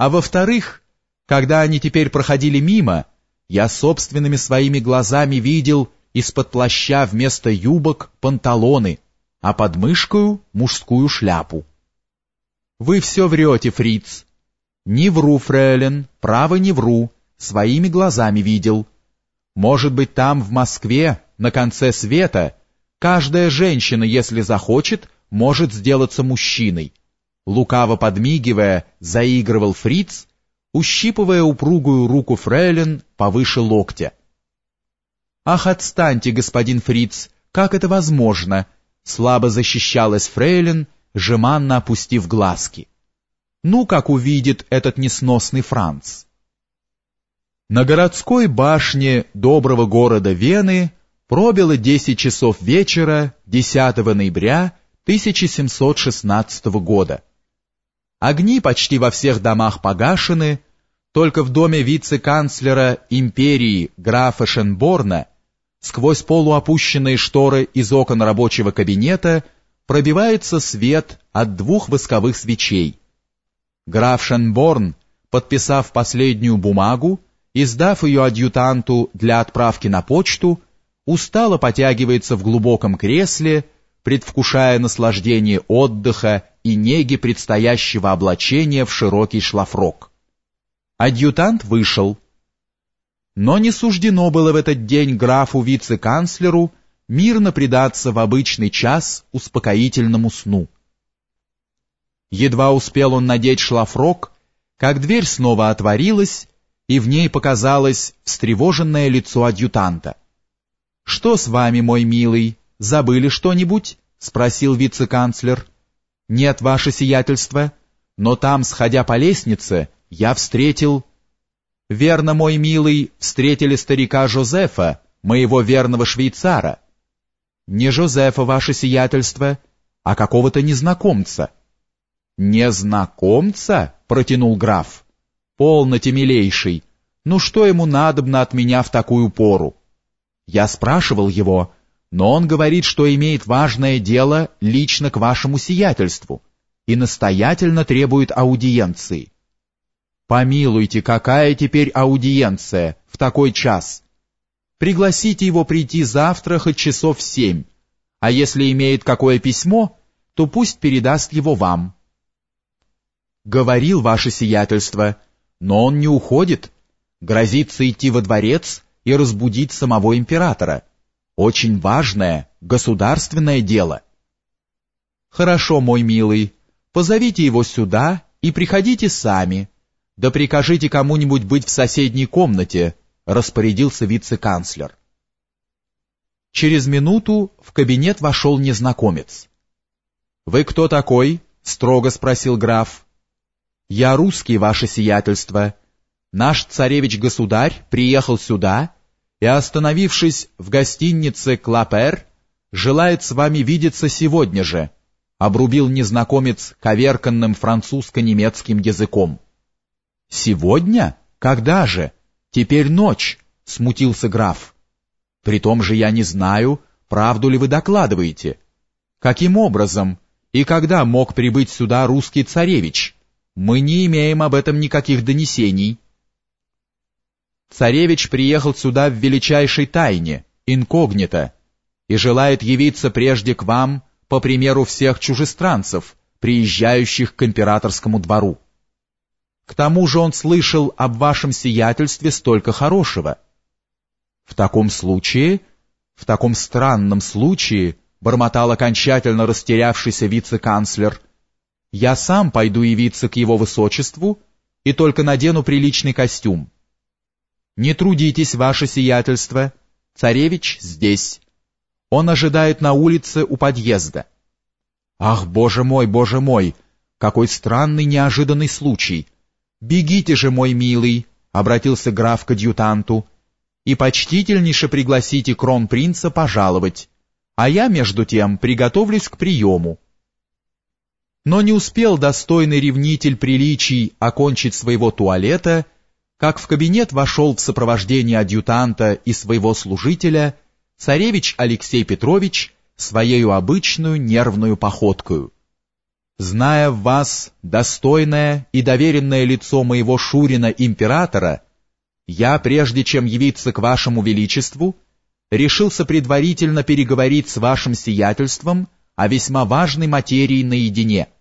А во-вторых, когда они теперь проходили мимо, я собственными своими глазами видел из-под плаща вместо юбок панталоны, а под мышкою мужскую шляпу. Вы все врете, фриц. Не вру, фрейлин, право не вру, своими глазами видел. Может быть, там, в Москве, на конце света, каждая женщина, если захочет, может сделаться мужчиной. Лукаво подмигивая, заигрывал фриц, ущипывая упругую руку фрейлин повыше локтя. «Ах, отстаньте, господин фриц, как это возможно?» Слабо защищалась фрейлин, жеманно опустив глазки. «Ну, как увидит этот несносный Франц!» На городской башне доброго города Вены пробило 10 часов вечера 10 ноября 1716 года. Огни почти во всех домах погашены, только в доме вице-канцлера империи графа Шенборна сквозь полуопущенные шторы из окон рабочего кабинета пробивается свет от двух восковых свечей. Граф Шенборн, подписав последнюю бумагу, издав ее адъютанту для отправки на почту, устало потягивается в глубоком кресле, предвкушая наслаждение отдыха и неги предстоящего облачения в широкий шлафрок. Адъютант вышел. Но не суждено было в этот день графу-вице-канцлеру мирно предаться в обычный час успокоительному сну. Едва успел он надеть шлафрок, как дверь снова отворилась, и в ней показалось встревоженное лицо адъютанта. «Что с вами, мой милый, забыли что-нибудь?» — спросил вице-канцлер. «Нет, ваше сиятельство, но там, сходя по лестнице, я встретил...» «Верно, мой милый, встретили старика Жозефа, моего верного швейцара». «Не Жозефа, ваше сиятельство, а какого-то незнакомца». «Незнакомца?» — протянул граф. «Полноте, милейший, ну что ему надобно от меня в такую пору?» Я спрашивал его, но он говорит, что имеет важное дело лично к вашему сиятельству и настоятельно требует аудиенции. Помилуйте, какая теперь аудиенция в такой час? Пригласите его прийти завтра хоть часов в семь, а если имеет какое письмо, то пусть передаст его вам. Говорил ваше сиятельство, но он не уходит, грозится идти во дворец и разбудить самого императора. Очень важное, государственное дело. Хорошо, мой милый, позовите его сюда и приходите сами. Да прикажите кому-нибудь быть в соседней комнате, распорядился вице-канцлер. Через минуту в кабинет вошел незнакомец. «Вы кто такой?» — строго спросил граф. «Я русский, ваше сиятельство. Наш царевич-государь приехал сюда и, остановившись в гостинице «Клапер», желает с вами видеться сегодня же», обрубил незнакомец коверканным французско-немецким языком. «Сегодня? Когда же? Теперь ночь», — смутился граф. «При том же я не знаю, правду ли вы докладываете. Каким образом и когда мог прибыть сюда русский царевич? Мы не имеем об этом никаких донесений». Царевич приехал сюда в величайшей тайне, инкогнито, и желает явиться прежде к вам, по примеру всех чужестранцев, приезжающих к императорскому двору. К тому же он слышал об вашем сиятельстве столько хорошего. В таком случае, в таком странном случае, бормотал окончательно растерявшийся вице-канцлер, я сам пойду явиться к его высочеству и только надену приличный костюм. «Не трудитесь, ваше сиятельство. Царевич здесь. Он ожидает на улице у подъезда». «Ах, боже мой, боже мой! Какой странный неожиданный случай! Бегите же, мой милый!» — обратился граф к адъютанту. «И почтительнейше пригласите кронпринца пожаловать, а я, между тем, приготовлюсь к приему». Но не успел достойный ревнитель приличий окончить своего туалета, как в кабинет вошел в сопровождении адъютанта и своего служителя царевич Алексей Петрович своею обычную нервную походкою. Зная в вас достойное и доверенное лицо моего Шурина императора, я, прежде чем явиться к вашему величеству, решился предварительно переговорить с вашим сиятельством о весьма важной материи наедине –